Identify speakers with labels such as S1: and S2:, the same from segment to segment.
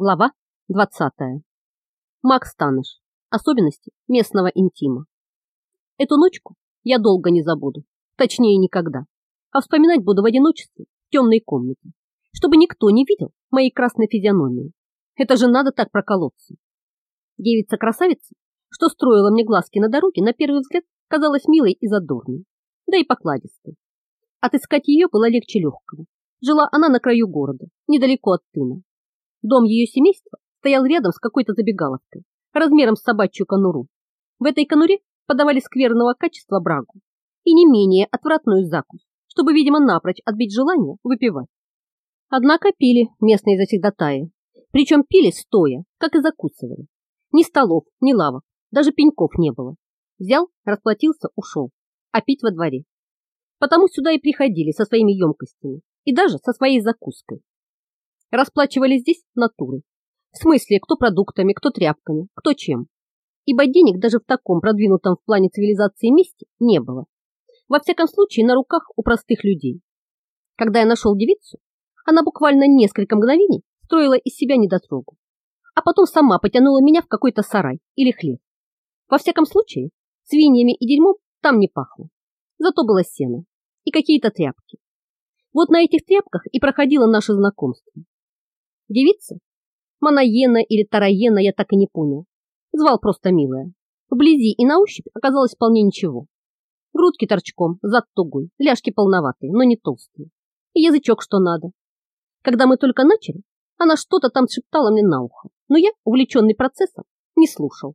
S1: Глава 20. Макс Таныш. Особенности местного интима. Эту ночку я долго не забуду, точнее никогда, а вспоминать буду в одиночестве в темной комнате, чтобы никто не видел моей красной физиономии. Это же надо так проколоться. Девица-красавица, что строила мне глазки на дороге, на первый взгляд казалась милой и задорной, да и покладистой. Отыскать ее было легче легкого. Жила она на краю города, недалеко от тына Дом ее семейства стоял рядом с какой-то забегаловкой, размером с собачью конуру. В этой конуре подавали скверного качества брагу и не менее отвратную закусь, чтобы, видимо, напрочь отбить желание выпивать. Однако пили местные завсегдатаи, причем пили стоя, как и закусывали. Ни столов, ни лавок, даже пеньков не было. Взял, расплатился, ушел, а пить во дворе. Потому сюда и приходили со своими емкостями и даже со своей закуской. Расплачивались здесь натурой. В смысле, кто продуктами, кто тряпками, кто чем. Ибо денег даже в таком продвинутом в плане цивилизации месте не было. Во всяком случае, на руках у простых людей. Когда я нашел девицу, она буквально несколько мгновений строила из себя недотрогу, а потом сама потянула меня в какой-то сарай или хлеб. Во всяком случае, свиньями и дерьмом там не пахло. Зато было сено и какие-то тряпки. Вот на этих тряпках и проходило наше знакомство. Девица? Манаена или Тараена, я так и не понял. Звал просто милая. Вблизи и на ощупь оказалось вполне ничего. Грудки торчком, зад тугой, ляжки полноватые, но не толстые. И язычок что надо. Когда мы только начали, она что-то там шептала мне на ухо, но я, увлеченный процессом, не слушал.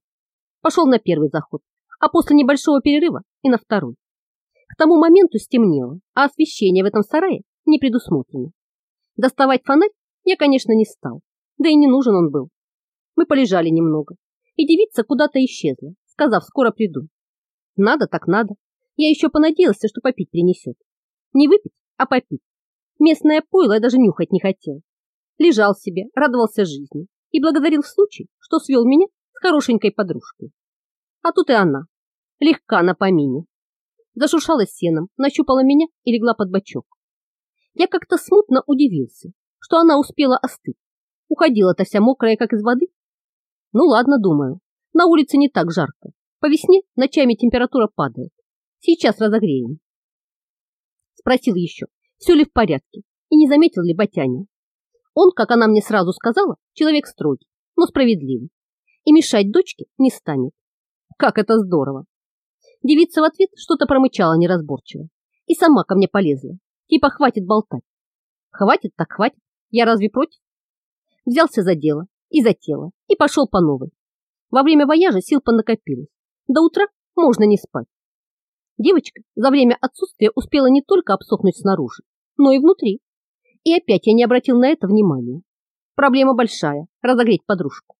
S1: Пошел на первый заход, а после небольшого перерыва и на второй. К тому моменту стемнело, а освещение в этом сарае не предусмотрено. Доставать фонарь я, конечно, не стал, да и не нужен он был. Мы полежали немного, и девица куда-то исчезла, сказав, скоро приду. Надо так надо. Я еще понадеялся, что попить принесет. Не выпить, а попить. Местное пойло я даже нюхать не хотел. Лежал себе, радовался жизни и благодарил случай, что свел меня с хорошенькой подружкой. А тут и она, легка на помине. Зашуршала сеном, нащупала меня и легла под бочок. Я как-то смутно удивился, что она успела остыть. Уходила-то вся мокрая, как из воды. Ну ладно, думаю, на улице не так жарко. По весне ночами температура падает. Сейчас разогреем. Спросил еще, все ли в порядке, и не заметил ли Батяня. Он, как она мне сразу сказала, человек строгий, но справедливый. И мешать дочке не станет. Как это здорово. Девица в ответ что-то промычала неразборчиво и сама ко мне полезла. Типа хватит болтать. Хватит так хватит. Я разве против? Взялся за дело и за тело и пошел по новой. Во время вояжа сил понакопилось. До утра можно не спать. Девочка за время отсутствия успела не только обсохнуть снаружи, но и внутри. И опять я не обратил на это внимания. Проблема большая – разогреть подружку.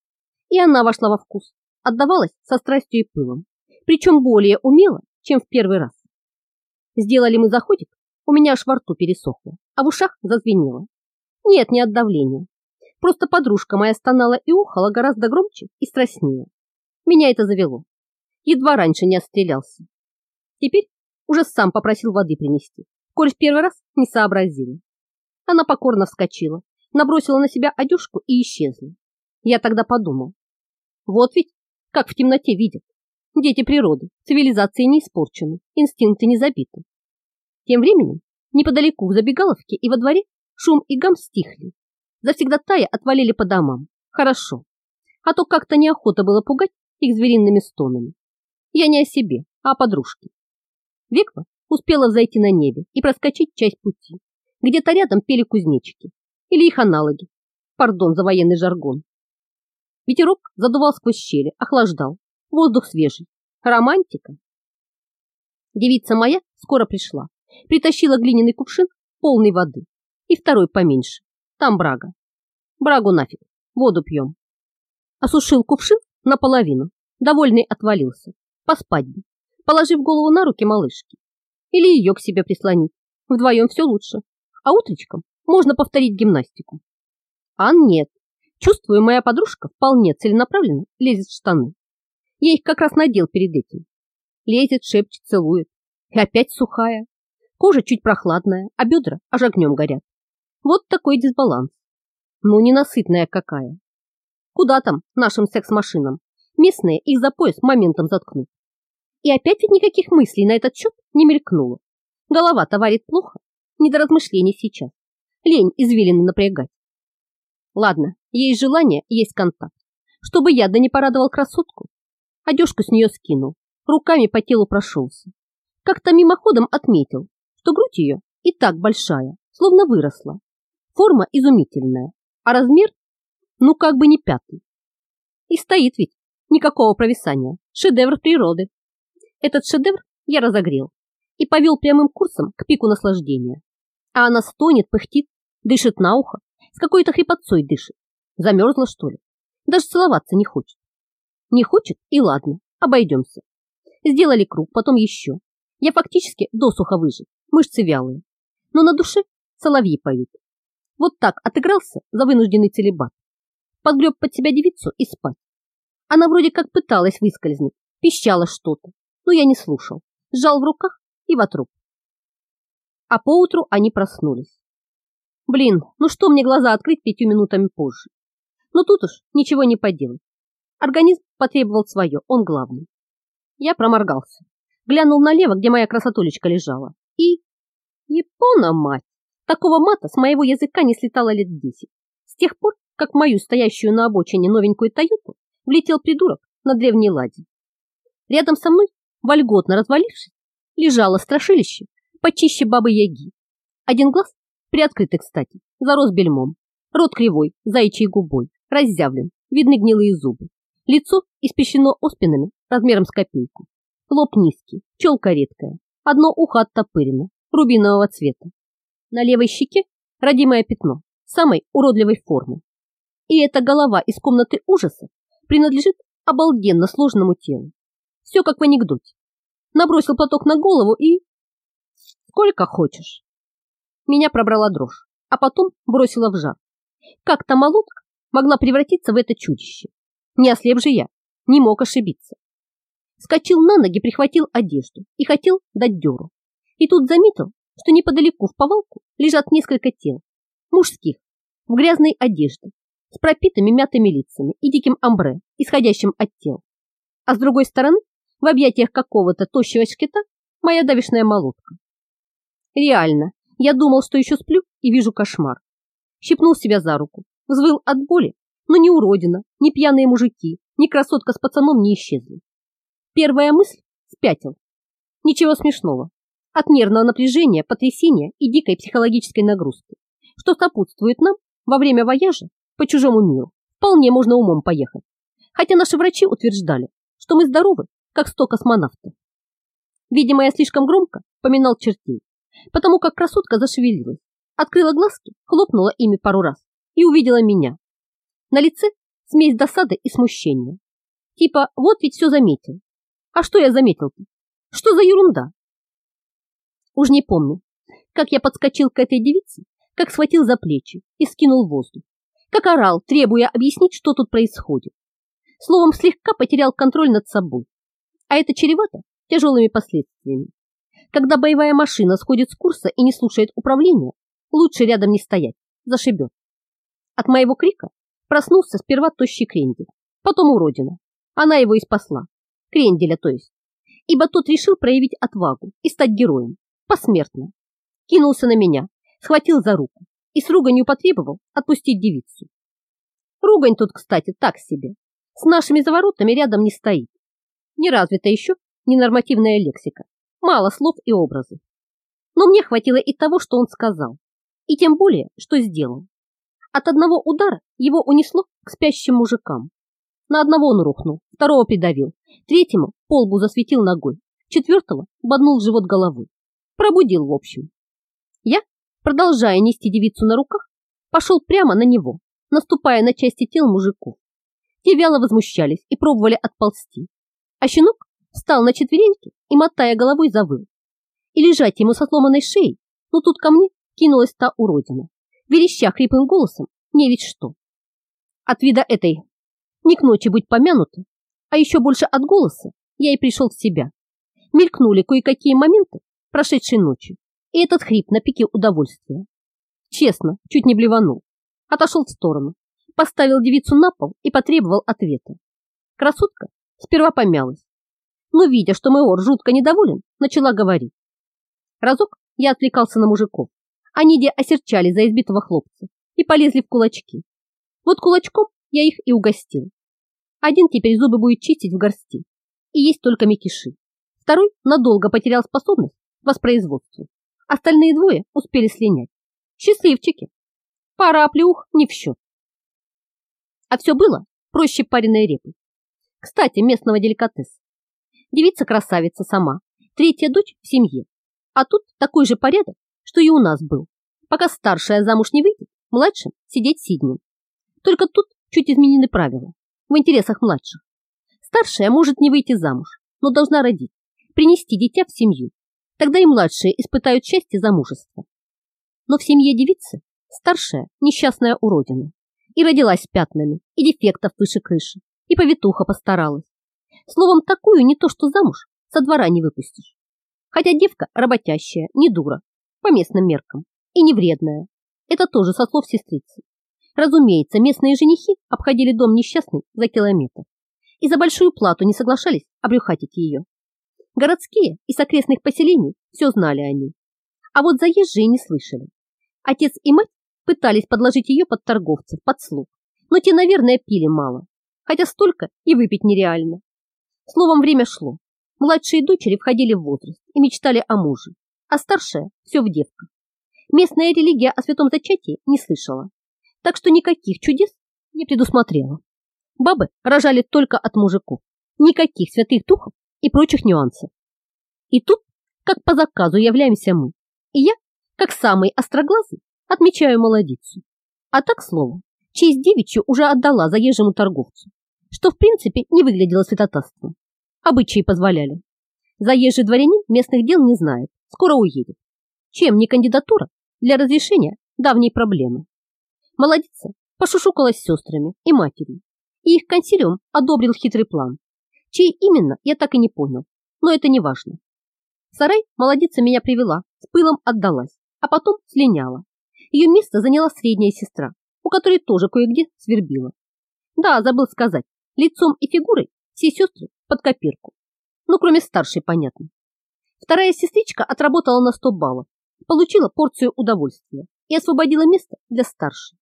S1: И она вошла во вкус, отдавалась со страстью и пылом, причем более умело, чем в первый раз. Сделали мы заходик, у меня аж во рту пересохло, а в ушах зазвенело. Нет, не от давления. Просто подружка моя стонала и ухала гораздо громче и страстнее. Меня это завело. Едва раньше не отстрелялся. Теперь уже сам попросил воды принести, коль в первый раз не сообразили. Она покорно вскочила, набросила на себя одежку и исчезла. Я тогда подумал. Вот ведь, как в темноте видят. Дети природы, цивилизации не испорчены, инстинкты не забиты. Тем временем, неподалеку в забегаловке и во дворе Шум и гам стихли. Завсегдатая отвалили по домам. Хорошо. А то как-то неохота было пугать их звериными стонами. Я не о себе, а о подружке. Веква успела взойти на небе и проскочить часть пути. Где-то рядом пели кузнечики. Или их аналоги. Пардон за военный жаргон. Ветерок задувал сквозь щели, охлаждал. Воздух свежий. Романтика. Девица моя скоро пришла. Притащила глиняный кувшин, полный воды и второй поменьше. Там брага. Брагу нафиг, воду пьем. Осушил кувшин наполовину, довольный отвалился. Поспать бы, положив голову на руки малышки. Или ее к себе прислонить. Вдвоем все лучше. А утречком можно повторить гимнастику. А нет. Чувствую, моя подружка вполне целенаправленно лезет в штаны. Я их как раз надел перед этим. Лезет, шепчет, целует. И опять сухая. Кожа чуть прохладная, а бедра аж огнем горят. Вот такой дисбаланс. Ну, ненасытная какая. Куда там нашим секс-машинам? Местные их за пояс моментом заткнут. И опять ведь никаких мыслей на этот счет не мелькнуло. Голова-то варит плохо, не до размышлений сейчас. Лень извилины напрягать. Ладно, есть желание, есть контакт. Чтобы я да не порадовал красотку. Одежку с нее скинул, руками по телу прошелся. Как-то мимоходом отметил, что грудь ее и так большая, словно выросла. Форма изумительная, а размер, ну как бы не пятый. И стоит ведь, никакого провисания, шедевр природы. Этот шедевр я разогрел и повел прямым курсом к пику наслаждения. А она стонет, пыхтит, дышит на ухо, с какой-то хрипотцой дышит. Замерзла, что ли? Даже целоваться не хочет. Не хочет, и ладно, обойдемся. Сделали круг, потом еще. Я фактически досуха выжил, мышцы вялые. Но на душе соловьи поют. Вот так отыгрался за вынужденный целебат. Подгреб под себя девицу и спать. Она вроде как пыталась выскользнуть, пищала что-то, но я не слушал. Сжал в руках и в труп. А поутру они проснулись. Блин, ну что мне глаза открыть пятью минутами позже? Но тут уж ничего не поделать. Организм потребовал свое, он главный. Я проморгался, глянул налево, где моя красотулечка лежала, и... Япона, мать! Такого мата с моего языка не слетало лет десять. С тех пор, как мою стоящую на обочине новенькую Тойоту влетел придурок на древней ладе. Рядом со мной, вольготно развалившись, лежало страшилище почище бабы-яги. Один глаз, приоткрытый, кстати, зарос бельмом, рот кривой, заячьей губой, разъявлен, видны гнилые зубы. Лицо испещено оспинами размером с копейку. Лоб низкий, челка редкая, одно ухо оттопырено, рубинового цвета. На левой щеке родимое пятно, самой уродливой формы. И эта голова из комнаты ужаса принадлежит обалденно сложному телу. Все как в анекдоте. Набросил платок на голову и... Сколько хочешь. Меня пробрала дрожь, а потом бросила в жар. Как-то молотка могла превратиться в это чудище. Не ослеп же я, не мог ошибиться. Скочил на ноги, прихватил одежду и хотел дать дёру. И тут заметил, что неподалеку в повалку лежат несколько тел, мужских, в грязной одежде, с пропитыми мятыми лицами и диким амбре, исходящим от тел. А с другой стороны, в объятиях какого-то тощего шкета, моя давишная молотка. Реально, я думал, что еще сплю и вижу кошмар. Щипнул себя за руку, взвыл от боли, но ни уродина, ни пьяные мужики, ни красотка с пацаном не исчезли. Первая мысль – спятил. Ничего смешного. От нервного напряжения, потрясения и дикой психологической нагрузки, что сопутствует нам во время вояжа по чужому миру, вполне можно умом поехать. Хотя наши врачи утверждали, что мы здоровы, как сто космонавтов. Видимо, я слишком громко поминал чертей, потому как красотка зашевелилась, открыла глазки, хлопнула ими пару раз и увидела меня. На лице смесь досады и смущения. Типа, вот ведь все заметил. А что я заметил-то? Что за ерунда? Уж не помню, как я подскочил к этой девице, как схватил за плечи и скинул воздух, как орал, требуя объяснить, что тут происходит. Словом, слегка потерял контроль над собой. А это чревато тяжелыми последствиями. Когда боевая машина сходит с курса и не слушает управления, лучше рядом не стоять, зашибет. От моего крика проснулся сперва тощий крендель, потом уродина. Она его и спасла. Кренделя, то есть. Ибо тот решил проявить отвагу и стать героем. Посмертно. Кинулся на меня, схватил за руку и с руганью потребовал отпустить девицу. Ругань тут, кстати, так себе. С нашими заворотами рядом не стоит. Не развита еще ненормативная лексика. Мало слов и образов. Но мне хватило и того, что он сказал. И тем более, что сделал. От одного удара его унесло к спящим мужикам. На одного он рухнул, второго придавил, третьему полбу засветил ногой, четвертого боднул живот головой. Пробудил, в общем. Я, продолжая нести девицу на руках, пошел прямо на него, наступая на части тел мужиков. Те вяло возмущались и пробовали отползти. А щенок встал на четвереньки и, мотая головой, завыл. И лежать ему со сломанной шеей, но тут ко мне кинулась та уродина вереща хриплым голосом, не ведь что. От вида этой не к ночи быть помянутой, а еще больше от голоса я и пришел в себя. Мелькнули кое-какие моменты прошедшей ночи, и этот хрип на пике удовольствия. Честно, чуть не блеванул. Отошел в сторону, поставил девицу на пол и потребовал ответа. Красотка сперва помялась, но, видя, что Мэор жутко недоволен, начала говорить. Разок я отвлекался на мужиков. Они где осерчали за избитого хлопца и полезли в кулачки. Вот кулачком я их и угостил. Один теперь зубы будет чистить в горсти, и есть только мякиши. Второй надолго потерял способность воспроизводству. Остальные двое успели слинять. Счастливчики. Пара оплеух не в счет. А все было проще пареной репы. Кстати, местного деликатеса. Девица-красавица сама, третья дочь в семье. А тут такой же порядок, что и у нас был. Пока старшая замуж не выйдет, младшим сидеть сиднем. Только тут чуть изменены правила, в интересах младших. Старшая может не выйти замуж, но должна родить, принести дитя в семью. Тогда и младшие испытают счастье замужества. Но в семье девицы старшая несчастная уродина. И родилась с пятнами, и дефектов выше крыши, и повитуха постаралась. Словом, такую не то что замуж, со двора не выпустишь. Хотя девка работящая, не дура, по местным меркам, и не вредная. Это тоже со слов сестрицы. Разумеется, местные женихи обходили дом несчастный за километр и за большую плату не соглашались обрюхатить ее. Городские из окрестных поселений все знали о ней, а вот заезжие не слышали. Отец и мать пытались подложить ее под торговцев, под слуг, но те, наверное, пили мало, хотя столько и выпить нереально. Словом, время шло. Младшие дочери входили в возраст и мечтали о муже, а старшая все в девках. Местная религия о святом зачатии не слышала, так что никаких чудес не предусмотрела. Бабы рожали только от мужиков, никаких святых духов и прочих нюансов. И тут, как по заказу, являемся мы, и я, как самый остроглазый, отмечаю молодицу. А так, слово, честь девичью уже отдала заезжему торговцу, что в принципе не выглядело святотатством. Обычаи позволяли. Заезжий дворянин местных дел не знает, скоро уедет. Чем не кандидатура для разрешения давней проблемы? Молодица пошушукалась с сестрами и матерью, и их консилиум одобрил хитрый план. Чей именно, я так и не понял, но это не важно. Сарай молодица меня привела, с пылом отдалась, а потом слиняла. Ее место заняла средняя сестра, у которой тоже кое-где свербила. Да, забыл сказать, лицом и фигурой все сестры под копирку. Ну, кроме старшей, понятно. Вторая сестричка отработала на 100 баллов, получила порцию удовольствия и освободила место для старшей.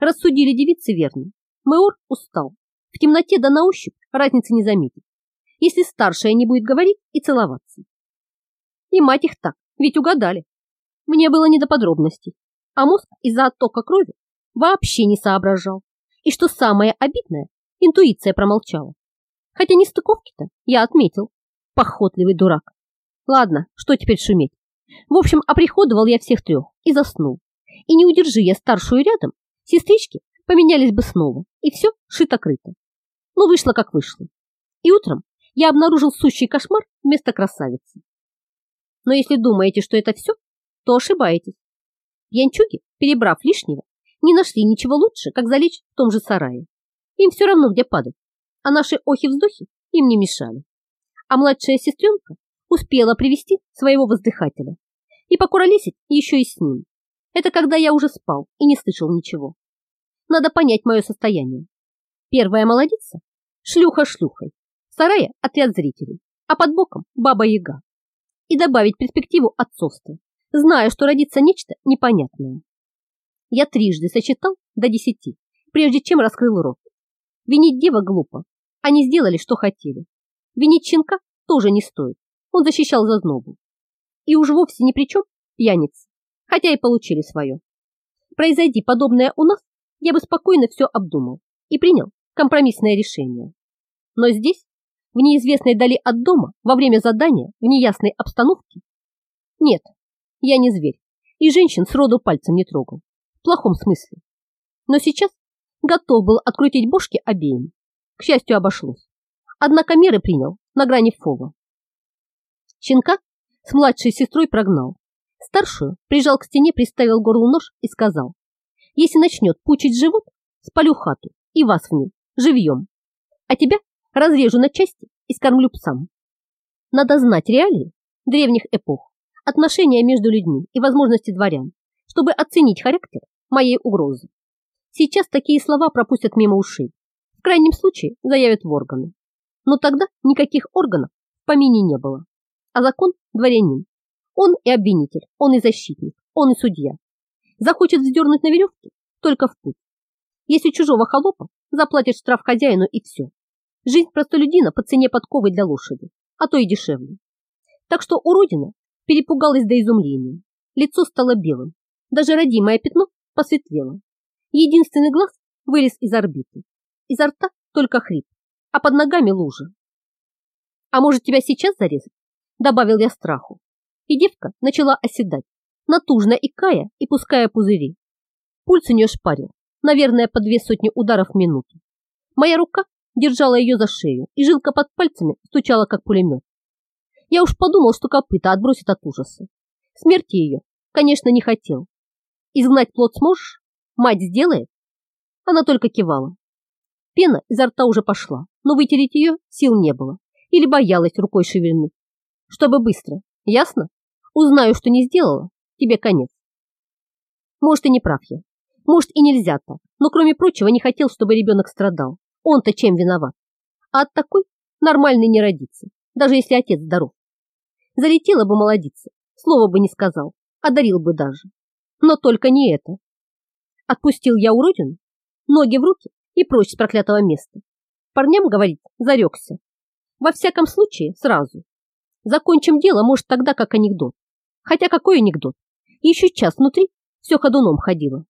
S1: Рассудили девицы верно. Мэор устал. В темноте да на ощупь разницы не заметит, если старшая не будет говорить и целоваться. И мать их так, ведь угадали. Мне было не до подробностей, а мозг из-за оттока крови вообще не соображал. И что самое обидное, интуиция промолчала. Хотя нестыковки-то я отметил. Похотливый дурак. Ладно, что теперь шуметь? В общем, оприходовал я всех трех и заснул. И не удержи я старшую рядом, сестрички поменялись бы снова, и все шито-крыто. Ну, вышло как вышло. И утром я обнаружил сущий кошмар вместо красавицы. Но если думаете, что это все, то ошибаетесь. Янчуги, перебрав лишнего, не нашли ничего лучше, как залечь в том же сарае. Им все равно, где падать, а наши охи-вздохи им не мешали. А младшая сестренка успела привести своего воздыхателя и покуролесить еще и с ним. Это когда я уже спал и не слышал ничего. Надо понять мое состояние. Первая молодица – шлюха шлюхой, вторая – отряд зрителей, а под боком – баба-яга. И добавить перспективу отцовства, зная, что родится нечто непонятное. Я трижды сочетал до десяти, прежде чем раскрыл рот. Винить дева глупо, они сделали, что хотели. Винить щенка тоже не стоит, он защищал зазнобу. И уж вовсе ни при чем пьяницы, хотя и получили свое. Произойди подобное у нас, я бы спокойно все обдумал и принял компромиссное решение. Но здесь, в неизвестной дали от дома, во время задания, в неясной обстановке, нет, я не зверь, и женщин сроду пальцем не трогал, в плохом смысле. Но сейчас готов был открутить бошки обеим. К счастью, обошлось. Однако меры принял на грани фола. Щенка с младшей сестрой прогнал. Старшую прижал к стене, приставил горлу нож и сказал, если начнет пучить живот, спалю хату и вас в ней, живьем. А тебя разрежу на части и скормлю псам. Надо знать реалии древних эпох, отношения между людьми и возможности дворян, чтобы оценить характер моей угрозы. Сейчас такие слова пропустят мимо ушей. В крайнем случае заявят в органы. Но тогда никаких органов в помине не было. А закон – дворянин. Он и обвинитель, он и защитник, он и судья. Захочет вздернуть на веревке – только в путь. Если чужого холопа, заплатит штраф хозяину и все. Жизнь простолюдина по цене подковы для лошади, а то и дешевле. Так что уродина перепугалась до изумления. Лицо стало белым. Даже родимое пятно посветлело. Единственный глаз вылез из орбиты. Изо рта только хрип, а под ногами лужа. «А может, тебя сейчас зарезать?» Добавил я страху. И девка начала оседать, натужно икая и пуская пузыри. Пульс у нее шпарил, наверное, по две сотни ударов в минуту. Моя рука держала ее за шею, и жилка под пальцами стучала, как пулемет. Я уж подумал, что копыта отбросит от ужаса. Смерти ее, конечно, не хотел. Изгнать плод сможешь? Мать сделает? Она только кивала. Пена изо рта уже пошла, но вытереть ее сил не было. Или боялась рукой шевельнуть. Чтобы быстро, ясно? Узнаю, что не сделала, тебе конец. Может, и не прав я. Может, и нельзя так. Но, кроме прочего, не хотел, чтобы ребенок страдал. Он-то чем виноват? А от такой нормальный не родится, даже если отец здоров. Залетела бы молодица, слова бы не сказал, одарил бы даже. Но только не это. Отпустил я уродину, ноги в руки и прочь с проклятого места. Парням, говорит, зарекся. Во всяком случае, сразу. Закончим дело, может, тогда как анекдот. Хотя какой анекдот? Еще час внутри все ходуном ходило.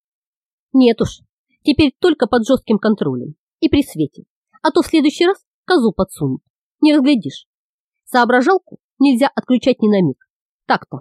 S1: Нет уж, теперь только под жестким контролем и при свете, а то в следующий раз козу подсунут. Не разглядишь. Соображалку нельзя отключать ни на миг. Так-то.